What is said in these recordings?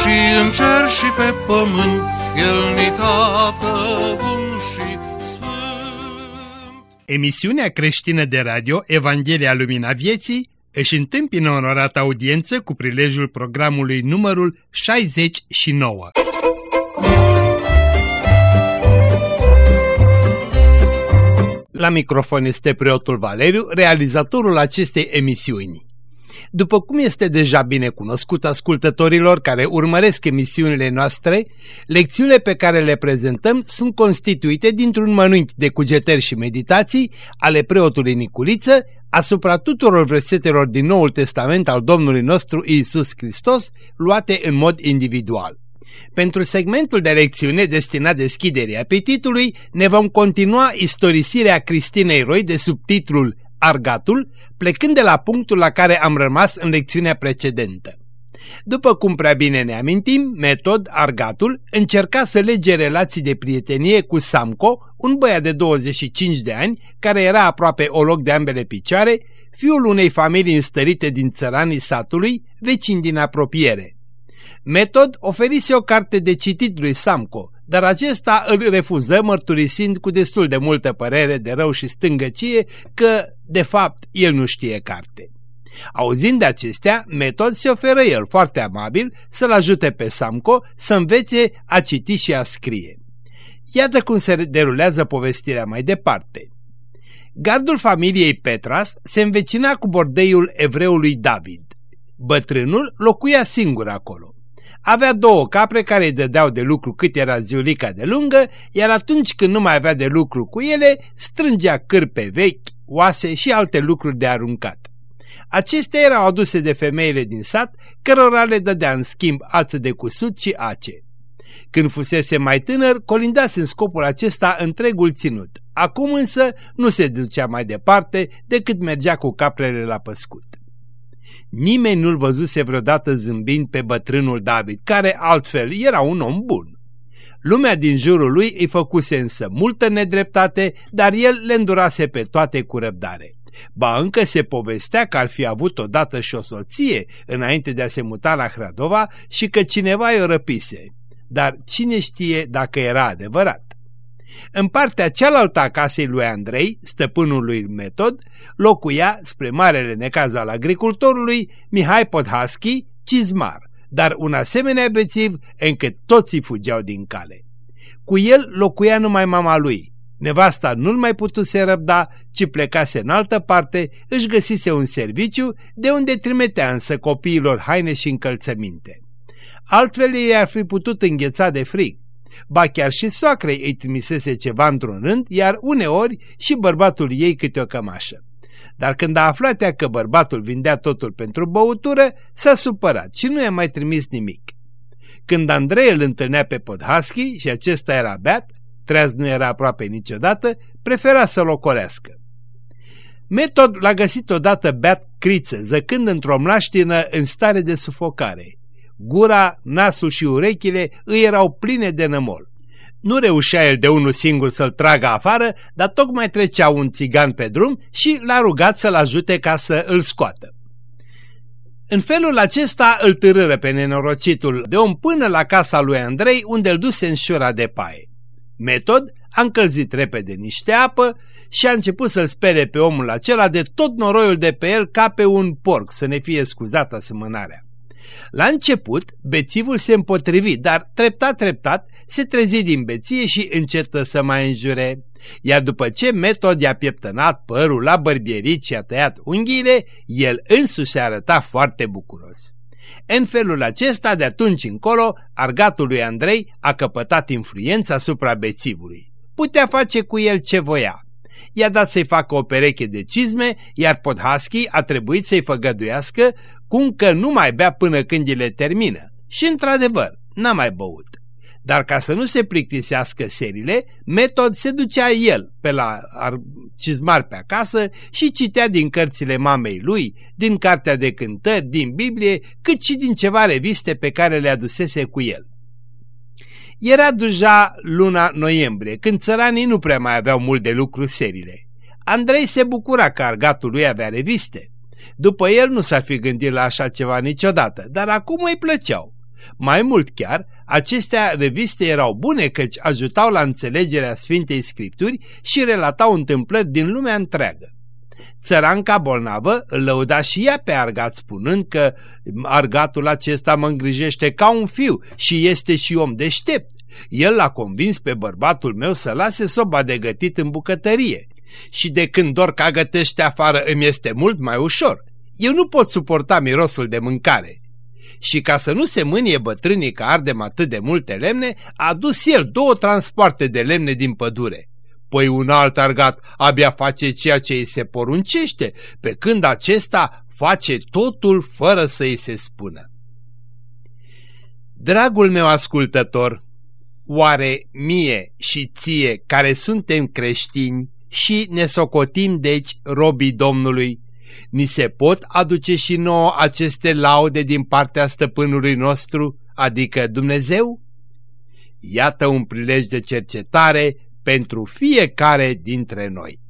și în cer și pe pământ, El ni tată bun și sfânt. Emisiunea creștină de radio Evanghelia Lumina Vieții își întâmpină onorată audiență cu prilejul programului numărul 69. La microfon este preotul Valeriu, realizatorul acestei emisiuni. După cum este deja bine cunoscut ascultătorilor care urmăresc emisiunile noastre, lecțiunile pe care le prezentăm sunt constituite dintr-un mănânc de cugetări și meditații ale preotului Niculiță asupra tuturor versetelor din Noul Testament al Domnului nostru Iisus Hristos, luate în mod individual. Pentru segmentul de lecțiune destinat deschiderii apetitului, ne vom continua istorisirea Cristinei Roy de subtitlul Argatul, plecând de la punctul la care am rămas în lecțiunea precedentă. După cum prea bine ne amintim, Metod, Argatul, încerca să lege relații de prietenie cu Samco, un băiat de 25 de ani, care era aproape olog de ambele picioare, fiul unei familii înstărite din țăranii satului, vecini din apropiere. Metod oferise o carte de citit lui Samco, dar acesta îl refuză mărturisind cu destul de multă părere de rău și stângăcie că, de fapt, el nu știe carte. Auzind de acestea, Metod se oferă el foarte amabil să-l ajute pe Samco să învețe a citi și a scrie. Iată cum se derulează povestirea mai departe. Gardul familiei Petras se învecina cu bordeiul evreului David. Bătrânul locuia singur acolo. Avea două capre care îi dădeau de lucru cât era ziulica de lungă, iar atunci când nu mai avea de lucru cu ele, strângea cârpe vechi, oase și alte lucruri de aruncat. Acestea erau aduse de femeile din sat, cărora le dădea în schimb ață de cusut și ace. Când fusese mai tânăr, colindase în scopul acesta întregul ținut. Acum însă nu se ducea mai departe decât mergea cu caprele la păscut. Nimeni nu-l văzuse vreodată zâmbind pe bătrânul David, care altfel era un om bun. Lumea din jurul lui îi făcuse însă multă nedreptate, dar el le îndurase pe toate cu răbdare. Ba încă se povestea că ar fi avut odată și o soție înainte de a se muta la Hradova și că cineva i-o răpise. Dar cine știe dacă era adevărat? În partea cealaltă a casei lui Andrei, stăpânul lui Metod, locuia, spre marele necaz al agricultorului, Mihai Podhaschi, cizmar, dar un asemenea bețiv încât toții fugeau din cale. Cu el locuia numai mama lui. Nevasta nu-l mai putuse răbda, ci plecase în altă parte, își găsise un serviciu de unde trimitea însă copiilor haine și încălțăminte. Altfel ei ar fi putut îngheța de frig. Ba chiar și soacrei îi trimisese ceva într-un rând, iar uneori și bărbatul ei câte o cămașă. Dar când a aflat ea că bărbatul vindea totul pentru băutură, s-a supărat și nu i-a mai trimis nimic. Când Andrei îl întâlnea pe Podhaschi și acesta era beat, treaz nu era aproape niciodată, prefera să-l ocolească. Metod l-a găsit odată beat criță, zăcând într-o mlaștină în stare de sufocare. Gura, nasul și urechile îi erau pline de nămol. Nu reușea el de unul singur să-l tragă afară, dar tocmai trecea un țigan pe drum și l-a rugat să-l ajute ca să îl scoată. În felul acesta îl târâră pe nenorocitul de om până la casa lui Andrei, unde îl duse în șura de paie. Metod a încălzit repede niște apă și a început să-l spere pe omul acela de tot noroiul de pe el ca pe un porc, să ne fie scuzată asemănarea. La început, bețivul se împotrivi, dar treptat-treptat se trezi din beție și încetă să mai înjure. Iar după ce Metod i-a pieptănat părul la bărbierit și a tăiat unghiile, el însuși se arăta foarte bucuros. În felul acesta, de atunci încolo, argatul lui Andrei a căpătat influența asupra bețivului. Putea face cu el ce voia. I-a dat să-i facă o pereche de cizme, iar Podhaschi a trebuit să-i făgăduiască cum că nu mai bea până când le termină. Și într-adevăr, n-a mai băut. Dar ca să nu se plictisească serile, Metod se ducea el pe la cizmar pe acasă și citea din cărțile mamei lui, din cartea de cântări, din Biblie, cât și din ceva reviste pe care le adusese cu el. Era deja luna noiembrie, când țăranii nu prea mai aveau mult de lucru serile. Andrei se bucura că argatul lui avea reviste. După el nu s-ar fi gândit la așa ceva niciodată, dar acum îi plăceau. Mai mult chiar, acestea reviste erau bune căci ajutau la înțelegerea Sfintei Scripturi și relatau întâmplări din lumea întreagă. Țăranca bolnavă îl lăuda și ea pe Argat spunând că Argatul acesta mă îngrijește ca un fiu și este și om deștept. El l-a convins pe bărbatul meu să lase soba de gătit în bucătărie și de când dor ca gătește afară îmi este mult mai ușor. Eu nu pot suporta mirosul de mâncare și ca să nu se mânie bătrânii că ardem atât de multe lemne, a dus el două transporte de lemne din pădure. Păi un alt argat abia face ceea ce îi se poruncește, pe când acesta face totul fără să îi se spună. Dragul meu ascultător, oare mie și ție care suntem creștini și ne socotim deci robii Domnului, ni se pot aduce și nouă aceste laude din partea stăpânului nostru, adică Dumnezeu? Iată un prilej de cercetare pentru fiecare dintre noi.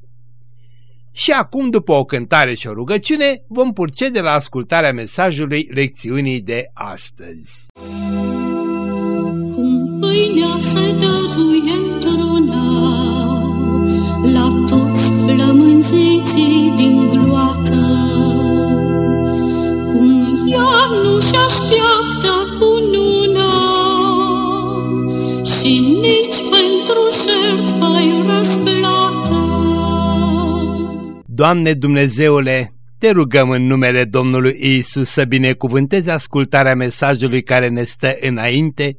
Și acum, după o cântare și o rugăciune, vom procede la ascultarea mesajului lecțiunii de astăzi. Cum pâinea se dăruie într-una la toți flămânziții din gloată, cum ea nu-și așteaptă cununa și nici pentru jertfa Doamne Dumnezeule, te rugăm în numele Domnului Isus să binecuvântezi ascultarea mesajului care ne stă înainte,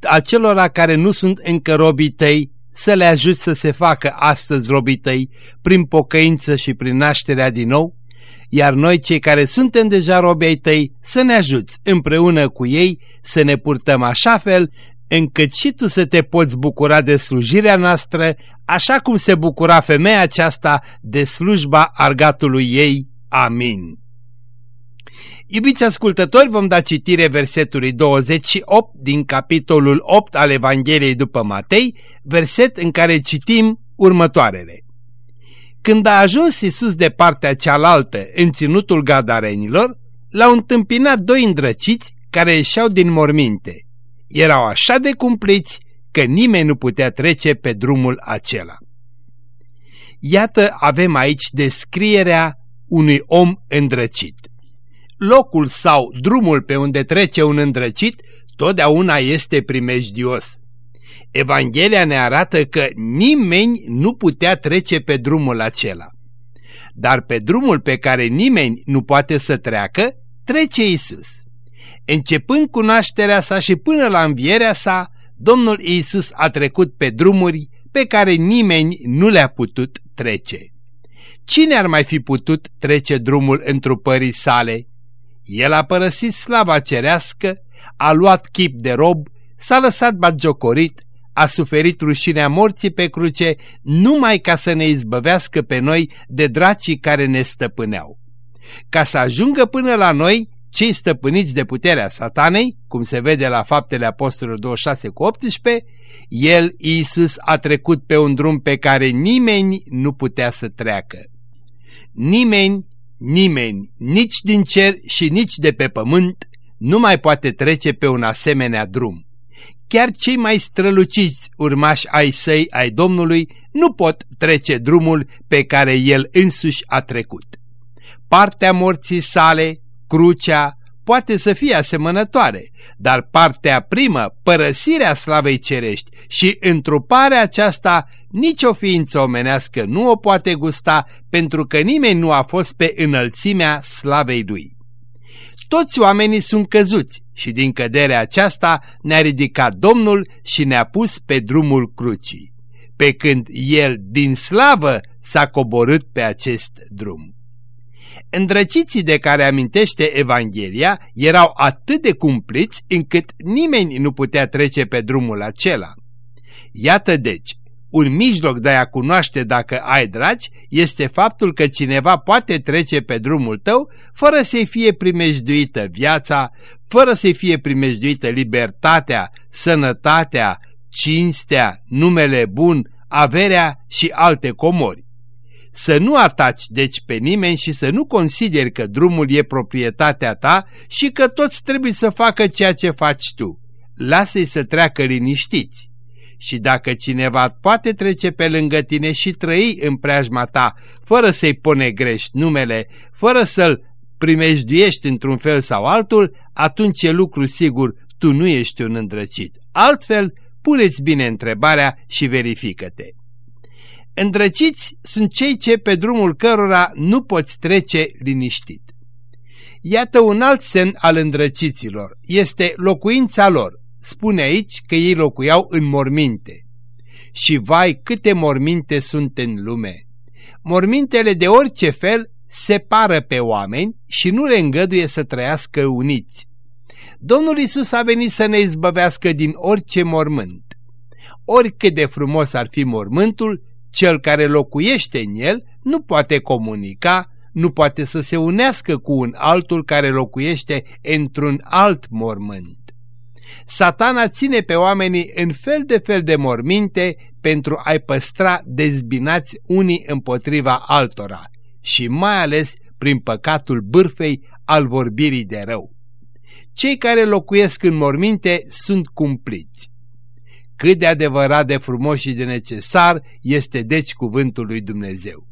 acelora care nu sunt încă robii tăi, să le ajuți să se facă astăzi robii tăi prin pocăință și prin nașterea din nou, iar noi cei care suntem deja robii tăi să ne ajuți împreună cu ei să ne purtăm așa fel încât și tu să te poți bucura de slujirea noastră, așa cum se bucura femeia aceasta de slujba argatului ei. Amin. Iubiți ascultători, vom da citire versetului 28 din capitolul 8 al Evangheliei după Matei, verset în care citim următoarele. Când a ajuns Isus de partea cealaltă în ținutul gadarenilor, l-au întâmpinat doi îndrăciți care ieșeau din morminte. Erau așa de cumpliți că nimeni nu putea trece pe drumul acela. Iată avem aici descrierea unui om îndrăcit locul sau drumul pe unde trece un îndrăcit totdeauna este primejdios. Evanghelia ne arată că nimeni nu putea trece pe drumul acela. Dar pe drumul pe care nimeni nu poate să treacă, trece Isus. Începând cunoașterea sa și până la învierea sa, Domnul Isus a trecut pe drumuri pe care nimeni nu le-a putut trece. Cine ar mai fi putut trece drumul întrupării sale? El a părăsit slava cerească, a luat chip de rob, s-a lăsat bagiocorit, a suferit rușinea morții pe cruce numai ca să ne izbăvească pe noi de dracii care ne stăpâneau. Ca să ajungă până la noi, cei stăpâniți de puterea satanei, cum se vede la faptele apostolilor 26 cu 18, el, Iisus, a trecut pe un drum pe care nimeni nu putea să treacă. Nimeni Nimeni, nici din cer și nici de pe pământ, nu mai poate trece pe un asemenea drum. Chiar cei mai străluciți urmași ai săi, ai Domnului, nu pot trece drumul pe care el însuși a trecut. Partea morții sale, crucea, poate să fie asemănătoare, dar partea primă, părăsirea slavei cerești și întruparea aceasta, nicio ființă omenească nu o poate gusta pentru că nimeni nu a fost pe înălțimea slavei lui. Toți oamenii sunt căzuți și din căderea aceasta ne-a ridicat Domnul și ne-a pus pe drumul crucii, pe când El din slavă s-a coborât pe acest drum. Îndrăciții de care amintește Evanghelia erau atât de cumpliți încât nimeni nu putea trece pe drumul acela. Iată deci, un mijloc de a cunoaște dacă ai dragi este faptul că cineva poate trece pe drumul tău fără să-i fie primejduită viața, fără să-i fie primejduită libertatea, sănătatea, cinstea, numele bun, averea și alte comori. Să nu ataci deci pe nimeni și să nu consideri că drumul e proprietatea ta și că toți trebuie să facă ceea ce faci tu. Lasă-i să treacă liniștiți. Și dacă cineva poate trece pe lângă tine și trăi în preajma ta, fără să-i pune grești numele, fără să-l primejduiești într-un fel sau altul, atunci e lucru sigur, tu nu ești un îndrăcit. Altfel, puneți bine întrebarea și verifică-te. Îndrăciți sunt cei ce pe drumul cărora nu poți trece liniștit. Iată un alt semn al îndrăciților, este locuința lor. Spune aici că ei locuiau în morminte. Și vai câte morminte sunt în lume! Mormintele de orice fel separă pe oameni și nu le îngăduie să trăiască uniți. Domnul Isus a venit să ne izbăvească din orice mormânt. Oricât de frumos ar fi mormântul, cel care locuiește în el nu poate comunica, nu poate să se unească cu un altul care locuiește într-un alt mormânt. Satana ține pe oamenii în fel de fel de morminte pentru a-i păstra dezbinați unii împotriva altora și mai ales prin păcatul bârfei al vorbirii de rău. Cei care locuiesc în morminte sunt cumpliți. Cât de adevărat de frumos și de necesar este deci cuvântul lui Dumnezeu.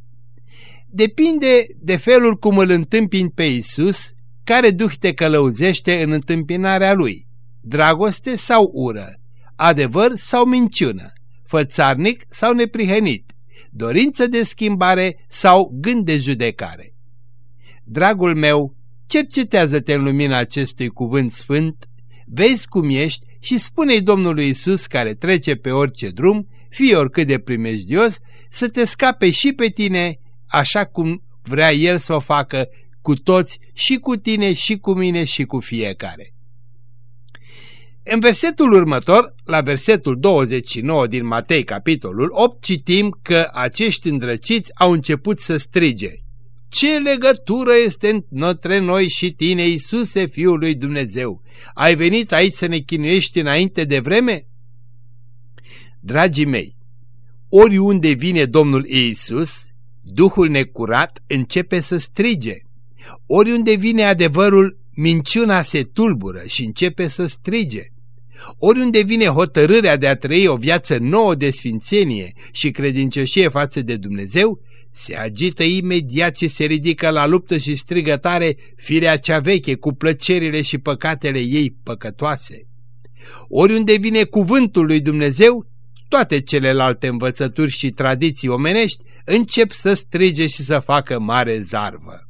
Depinde de felul cum îl întâmpini pe Isus, care duh te călăuzește în întâmpinarea lui, dragoste sau ură, adevăr sau minciună, fățarnic sau neprihănit, dorință de schimbare sau gând de judecare. Dragul meu, cercetează-te în lumina acestui cuvânt sfânt, vezi cum ești și spune-i Domnului Isus care trece pe orice drum, fie oricât de primejdios, să te scape și pe tine, așa cum vrea El să o facă cu toți, și cu tine, și cu mine, și cu fiecare. În versetul următor, la versetul 29 din Matei, capitolul 8, citim că acești îndrăciți au început să strige. Ce legătură este între noi și tine, Iisuse, Fiul lui Dumnezeu? Ai venit aici să ne chinuiești înainte de vreme? Dragii mei, oriunde vine Domnul Iisus, Duhul necurat începe să strige. Oriunde vine adevărul, minciuna se tulbură și începe să strige. Oriunde vine hotărârea de a trăi o viață nouă de sfințenie și credincioșie față de Dumnezeu, se agită imediat și se ridică la luptă și strigă tare firea cea veche cu plăcerile și păcatele ei păcătoase. Oriunde vine cuvântul lui Dumnezeu, toate celelalte învățături și tradiții omenești încep să strige și să facă mare zarvă.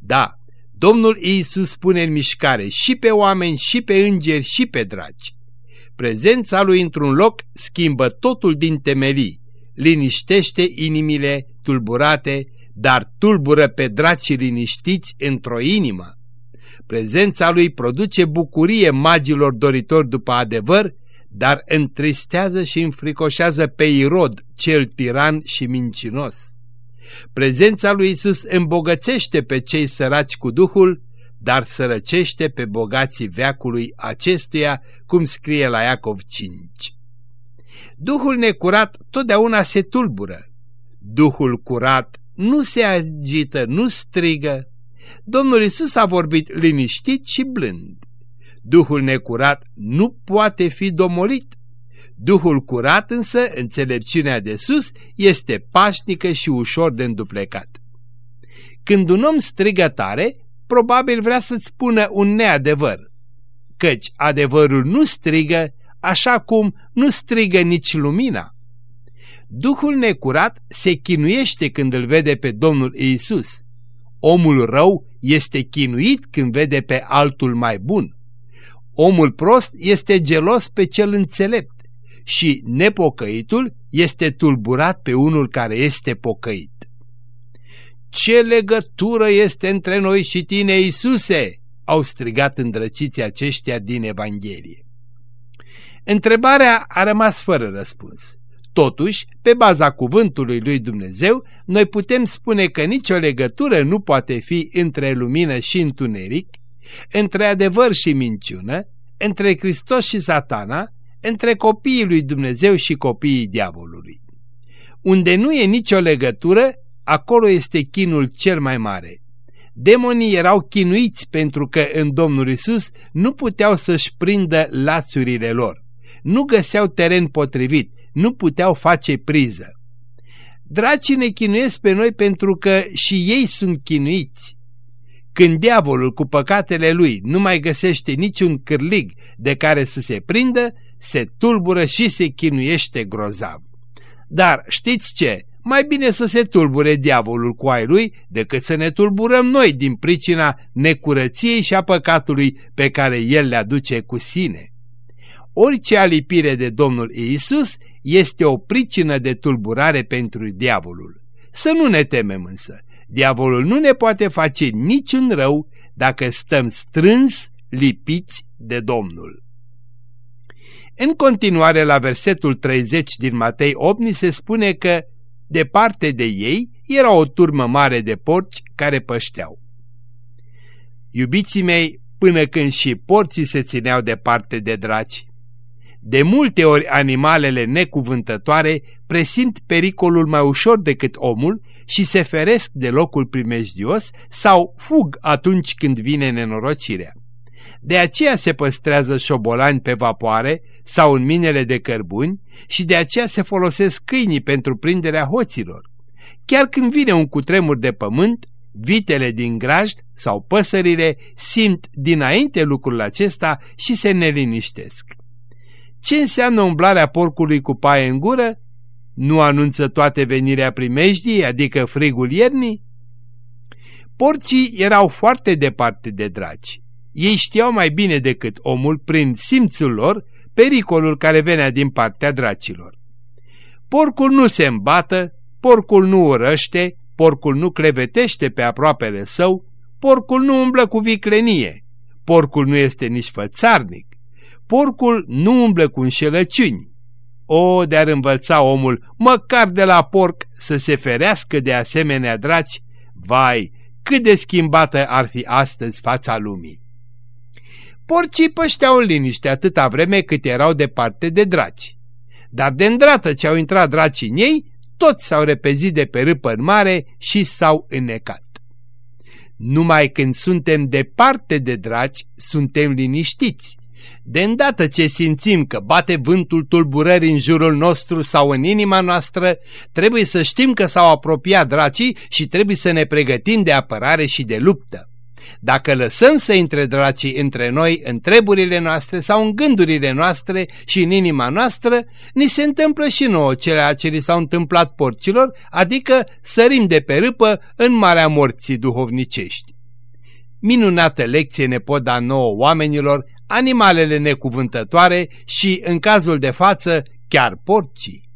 Da, Domnul Iisus pune în mișcare și pe oameni, și pe îngeri, și pe dragi. Prezența lui într-un loc schimbă totul din temelii, liniștește inimile tulburate, dar tulbură pe dracii liniștiți într-o inimă. Prezența lui produce bucurie magilor doritori după adevăr, dar întristează și înfricoșează pe Irod, cel tiran și mincinos. Prezența lui Isus îmbogățește pe cei săraci cu Duhul, dar sărăcește pe bogații veacului acestuia, cum scrie la Iacov 5. Duhul necurat totdeauna se tulbură. Duhul curat nu se agită, nu strigă. Domnul Isus a vorbit liniștit și blând. Duhul necurat nu poate fi domolit. Duhul curat însă, înțelepciunea de sus, este pașnică și ușor de înduplecat. Când un om strigă tare, probabil vrea să-ți spună un neadevăr, căci adevărul nu strigă, așa cum nu strigă nici lumina. Duhul necurat se chinuiește când îl vede pe Domnul Iisus. Omul rău este chinuit când vede pe altul mai bun. Omul prost este gelos pe cel înțelept și nepocăitul este tulburat pe unul care este pocăit. Ce legătură este între noi și tine, Iisuse?" au strigat îndrăciții aceștia din Evanghelie. Întrebarea a rămas fără răspuns. Totuși, pe baza cuvântului lui Dumnezeu, noi putem spune că nicio legătură nu poate fi între lumină și întuneric, între adevăr și minciună, între Hristos și satana, între copiii lui Dumnezeu și copiii diavolului. Unde nu e nicio legătură, acolo este chinul cel mai mare. Demonii erau chinuiți pentru că în Domnul Isus nu puteau să-și prindă lațurile lor. Nu găseau teren potrivit, nu puteau face priză. Dracii ne chinuiesc pe noi pentru că și ei sunt chinuiți. Când diavolul cu păcatele lui nu mai găsește niciun cârlig de care să se prindă, se tulbură și se chinuiește grozav. Dar știți ce? Mai bine să se tulbure diavolul cu ai lui decât să ne tulburăm noi din pricina necurăției și a păcatului pe care el le aduce cu sine. Orice alipire de Domnul Iisus este o pricină de tulburare pentru diavolul. Să nu ne temem însă, diavolul nu ne poate face niciun rău dacă stăm strâns lipiți de Domnul. În continuare la versetul 30 din Matei 8 ni se spune că departe de ei era o turmă mare de porci care pășteau. Iubiții mei, până când și porții se țineau departe de draci, de multe ori animalele necuvântătoare presimt pericolul mai ușor decât omul și se feresc de locul primejdios sau fug atunci când vine nenorocirea. De aceea se păstrează șobolani pe vapoare sau în minele de cărbuni și de aceea se folosesc câinii pentru prinderea hoților. Chiar când vine un cutremur de pământ, vitele din grajd sau păsările simt dinainte lucrul acesta și se neliniștesc. Ce înseamnă umblarea porcului cu paie în gură? Nu anunță toate venirea primejdii, adică frigul iernii? Porcii erau foarte departe de dragi. Ei știau mai bine decât omul, prin simțul lor, pericolul care venea din partea dracilor. Porcul nu se îmbată, porcul nu urăște, porcul nu clevetește pe aproapele său, porcul nu umblă cu viclenie, porcul nu este nici fățarnic, porcul nu umblă cu înșelăciuni. O, de-ar învăța omul, măcar de la porc, să se ferească de asemenea draci, vai, cât de schimbată ar fi astăzi fața lumii. Porcii pășteau în liniște atâta vreme cât erau departe de draci. Dar de îndată ce au intrat dracii în ei, toți s-au repezit de pe râpă în mare și s-au înnecat. Numai când suntem departe de draci, suntem liniștiți. De îndată ce simțim că bate vântul tulburării în jurul nostru sau în inima noastră, trebuie să știm că s-au apropiat dracii și trebuie să ne pregătim de apărare și de luptă. Dacă lăsăm să intre dracii între noi, în treburile noastre sau în gândurile noastre și în inima noastră, ni se întâmplă și nouă ceea ce li s-au întâmplat porcilor, adică sărim de pe râpă în marea morții duhovnicești. Minunată lecție ne pot da nouă oamenilor animalele necuvântătoare și, în cazul de față, chiar porcii.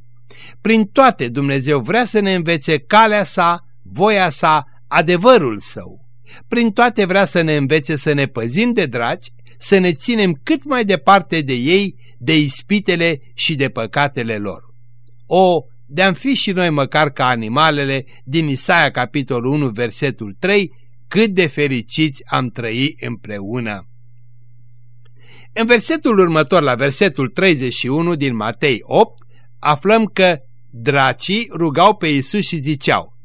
Prin toate Dumnezeu vrea să ne învețe calea sa, voia sa, adevărul său. Prin toate vrea să ne învețe să ne păzim de dragi, să ne ținem cât mai departe de ei, de ispitele și de păcatele lor. O, de-am fi și noi măcar ca animalele din Isaia capitolul 1 versetul 3, cât de fericiți am trăit împreună. În versetul următor, la versetul 31 din Matei 8, aflăm că dracii rugau pe Isus și ziceau,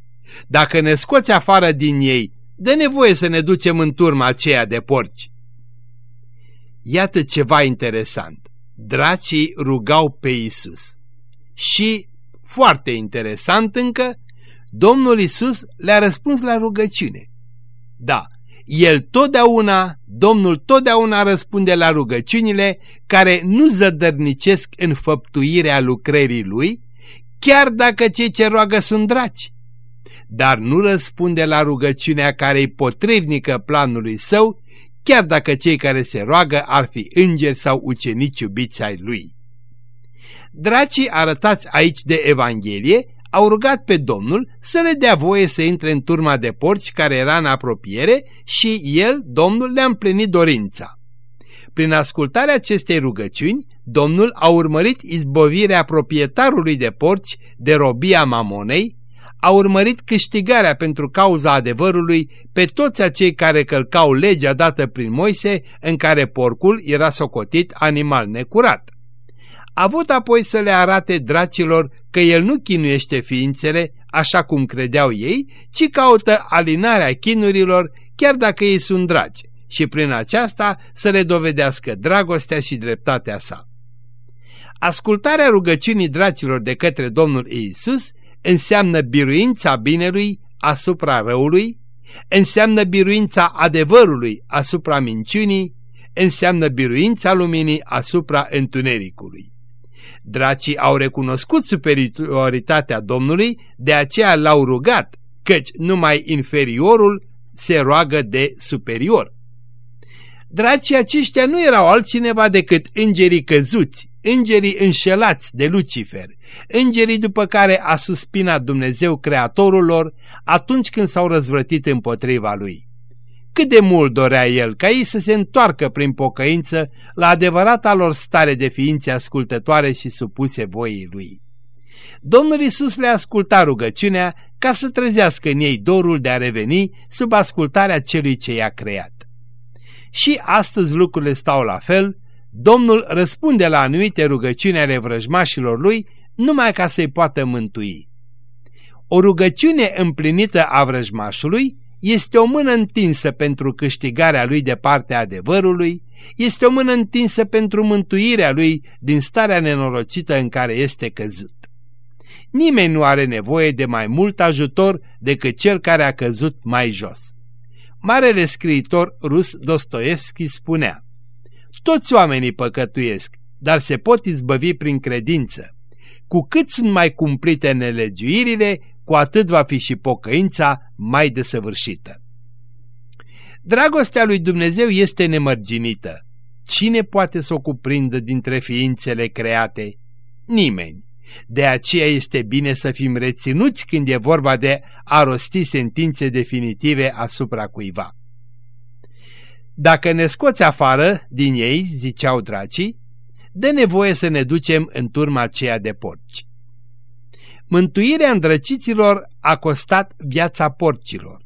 Dacă ne scoți afară din ei, dă nevoie să ne ducem în turma aceea de porci. Iată ceva interesant. Dracii rugau pe Isus. Și, foarte interesant încă, Domnul Isus le-a răspuns la rugăciune. Da, el totdeauna, Domnul totdeauna răspunde la rugăciunile care nu zădărnicesc în făptuirea lucrării Lui, chiar dacă cei ce roagă sunt draci. Dar nu răspunde la rugăciunea care îi potrivnică planului său, chiar dacă cei care se roagă ar fi îngeri sau ucenici iubiți ai Lui. Dracii arătați aici de Evanghelie au rugat pe Domnul să le dea voie să intre în turma de porci care era în apropiere și el, Domnul, le-a împlinit dorința. Prin ascultarea acestei rugăciuni, Domnul a urmărit izbovirea proprietarului de porci de robia mamonei, a urmărit câștigarea pentru cauza adevărului pe toți acei care călcau legea dată prin Moise în care porcul era socotit animal necurat. A avut apoi să le arate dracilor că el nu chinuiește ființele așa cum credeau ei, ci caută alinarea chinurilor chiar dacă ei sunt dragi și prin aceasta să le dovedească dragostea și dreptatea sa. Ascultarea rugăciunii dracilor de către Domnul Iisus înseamnă biruința binelui asupra răului, înseamnă biruința adevărului asupra minciunii, înseamnă biruința luminii asupra întunericului. Dracii au recunoscut superioritatea Domnului, de aceea l-au rugat, căci numai inferiorul se roagă de superior. Dracii aceștia nu erau altcineva decât îngerii căzuți, îngerii înșelați de Lucifer, îngerii după care a suspinat Dumnezeu creatorul lor atunci când s-au răzvrătit împotriva lui. Cât de mult dorea el ca ei să se întoarcă prin pocăință la adevărata lor stare de ființe ascultătoare și supuse voii lui. Domnul Isus le asculta rugăciunea ca să trezească în ei dorul de a reveni sub ascultarea celui ce i-a creat. Și astăzi lucrurile stau la fel, Domnul răspunde la anumite rugăciuni ale vrăjmașilor lui numai ca să-i poată mântui. O rugăciune împlinită a vrăjmașului este o mână întinsă pentru câștigarea lui de partea adevărului, este o mână întinsă pentru mântuirea lui din starea nenorocită în care este căzut. Nimeni nu are nevoie de mai mult ajutor decât cel care a căzut mai jos. Marele scriitor rus Dostoevski spunea Toți oamenii păcătuiesc, dar se pot izbăvi prin credință. Cu cât sunt mai cumplite nelegiuirile, cu atât va fi și pocăința mai desăvârșită. Dragostea lui Dumnezeu este nemărginită. Cine poate să o cuprindă dintre ființele create? Nimeni. De aceea este bine să fim reținuți când e vorba de a rosti sentințe definitive asupra cuiva. Dacă ne scoți afară din ei, ziceau dracii, de nevoie să ne ducem în turma aceea de porci. Mântuirea îndrăciților a costat viața porcilor.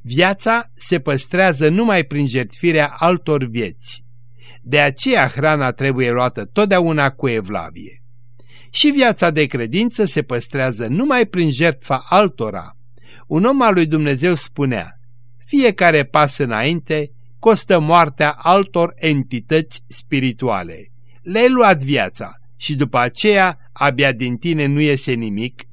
Viața se păstrează numai prin jertfirea altor vieți. De aceea hrana trebuie luată totdeauna cu evlavie. Și viața de credință se păstrează numai prin jertfa altora. Un om al lui Dumnezeu spunea, fiecare pas înainte costă moartea altor entități spirituale. Le-ai luat viața și după aceea abia din tine nu iese nimic?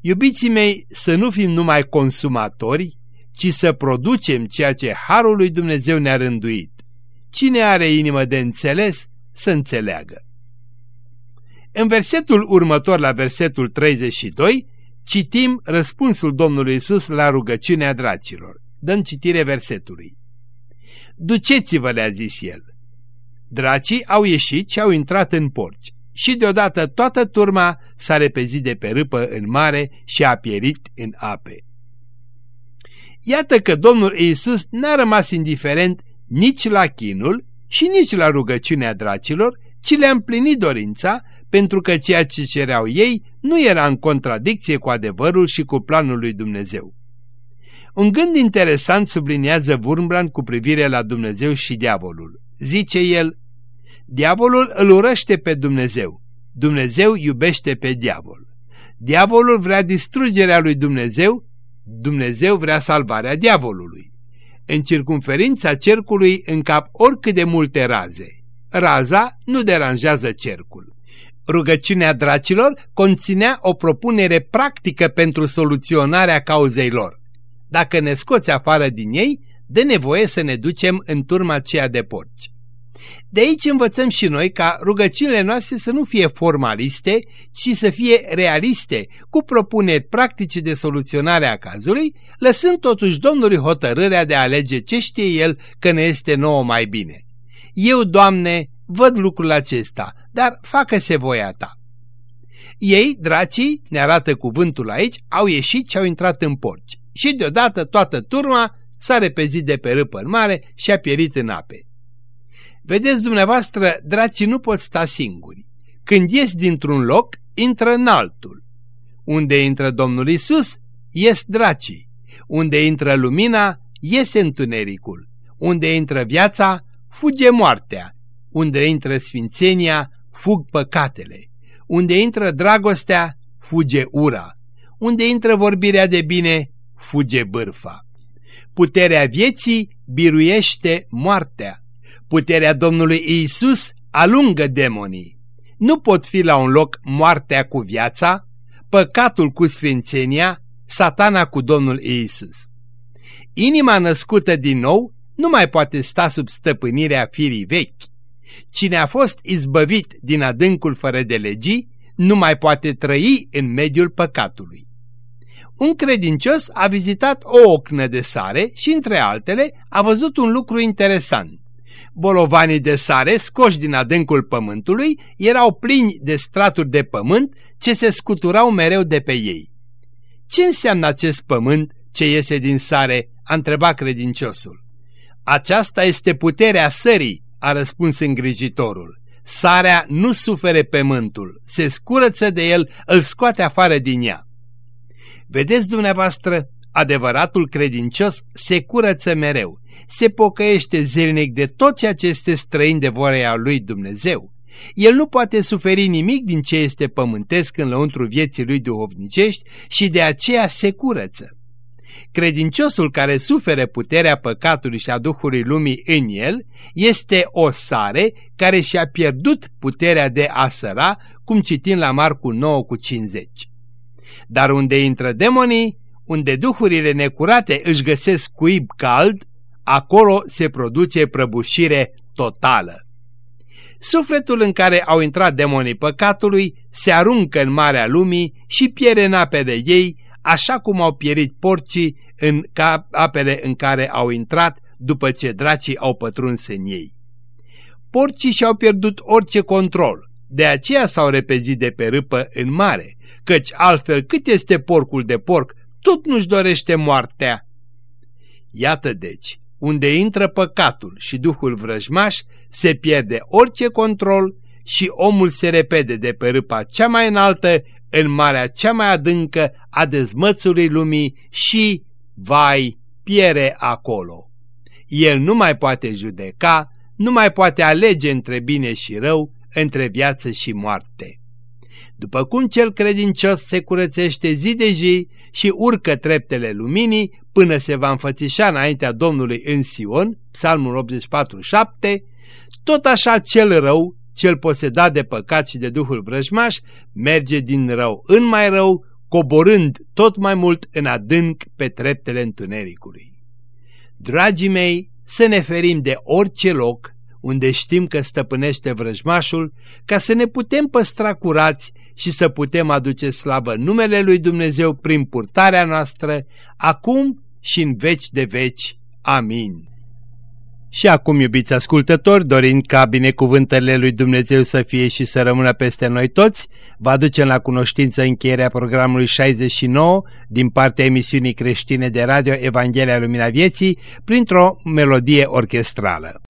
Iubiții mei, să nu fim numai consumatori, ci să producem ceea ce Harul lui Dumnezeu ne-a rânduit. Cine are inimă de înțeles, să înțeleagă. În versetul următor, la versetul 32, citim răspunsul Domnului Isus la rugăciunea dracilor. Dăm citire versetului. Duceți-vă, le-a zis el. Dracii au ieșit și au intrat în porci și deodată toată turma s-a repezit de pe râpă în mare și a pierit în ape. Iată că Domnul Iisus n-a rămas indiferent nici la chinul și nici la rugăciunea dracilor, ci le-a împlinit dorința, pentru că ceea ce cereau ei nu era în contradicție cu adevărul și cu planul lui Dumnezeu. Un gând interesant subliniază Wurmbrand cu privire la Dumnezeu și diavolul. Zice el, Diavolul îl urăște pe Dumnezeu. Dumnezeu iubește pe diavol. Diavolul vrea distrugerea lui Dumnezeu, Dumnezeu vrea salvarea diavolului. În circumferința cercului încap oricât de multe raze. Raza nu deranjează cercul. Rugăciunea dracilor conținea o propunere practică pentru soluționarea cauzei lor. Dacă ne scoți afară din ei, de nevoie să ne ducem în turma aceea de porci. De aici învățăm și noi ca rugăciunile noastre să nu fie formaliste, ci să fie realiste, cu propuneri practice de soluționare a cazului, lăsând totuși Domnului hotărârea de a alege ce știe El că ne este nouă mai bine. Eu, Doamne, văd lucrul acesta, dar facă-se voia Ta. Ei, dracii, ne arată cuvântul aici, au ieșit și au intrat în porci. Și deodată toată turma s-a repezit de pe râpă în mare și a pierit în ape. Vedeți dumneavoastră, dracii nu pot sta singuri. Când ies dintr-un loc, intră în altul. Unde intră Domnul Isus, ies dracii. Unde intră lumina, iese întunericul. Unde intră viața, fuge moartea. Unde intră sfințenia, fug păcatele. Unde intră dragostea, fuge ura. Unde intră vorbirea de bine, fuge bârfa. Puterea vieții biruiește moartea. Puterea Domnului Iisus alungă demonii. Nu pot fi la un loc moartea cu viața, păcatul cu sfințenia, satana cu Domnul Iisus. Inima născută din nou nu mai poate sta sub stăpânirea firii vechi. Cine a fost izbăvit din adâncul fără de legii, nu mai poate trăi în mediul păcatului. Un credincios a vizitat o ocnă de sare și, între altele, a văzut un lucru interesant. Bolovanii de sare, scoși din adâncul pământului, erau plini de straturi de pământ ce se scuturau mereu de pe ei. Ce înseamnă acest pământ ce iese din sare?" a întrebat credinciosul. Aceasta este puterea sării," a răspuns îngrijitorul. Sarea nu sufere pământul, se scurăță de el, îl scoate afară din ea. Vedeți dumneavoastră, adevăratul credincios se curăță mereu, se pocăiește zilnic de tot ceea ce este străin de voia lui Dumnezeu. El nu poate suferi nimic din ce este pământesc în lăuntru vieții lui duhovnicești și de aceea se curăță. Credinciosul care suferă puterea păcatului și a Duhului lumii în el este o sare care și-a pierdut puterea de a săra, cum citim la Marcu 9 cu 50. Dar unde intră demonii, unde duhurile necurate își găsesc cuib cald, acolo se produce prăbușire totală. Sufletul în care au intrat demonii păcatului se aruncă în marea lumii și pierde în apele ei, așa cum au pierit porcii în apele în care au intrat după ce dracii au pătruns în ei. Porcii și-au pierdut orice control, de aceea s-au repezit de pe râpă în mare, căci altfel cât este porcul de porc, tot nu-și dorește moartea. Iată deci, unde intră păcatul și duhul vrăjmaș, se pierde orice control și omul se repede de pe râpa cea mai înaltă în marea cea mai adâncă a dezmățului lumii și, vai, piere acolo. El nu mai poate judeca, nu mai poate alege între bine și rău, între viață și moarte. După cum cel credincios se curățește zi de zi și urcă treptele luminii până se va înfățișa înaintea Domnului în Sion, psalmul 84-7, tot așa cel rău, cel posedat de păcat și de duhul vrăjmaș, merge din rău în mai rău, coborând tot mai mult în adânc pe treptele întunericului. Dragii mei, să ne ferim de orice loc unde știm că stăpânește vrăjmașul, ca să ne putem păstra curați și să putem aduce slavă numele lui Dumnezeu prin purtarea noastră, acum și în veci de veci. Amin. Și acum, iubiți ascultători, dorind ca binecuvântările lui Dumnezeu să fie și să rămână peste noi toți, vă aducem la cunoștință încheierea programului 69 din partea emisiunii creștine de radio Evanghelia Lumina Vieții printr-o melodie orchestrală.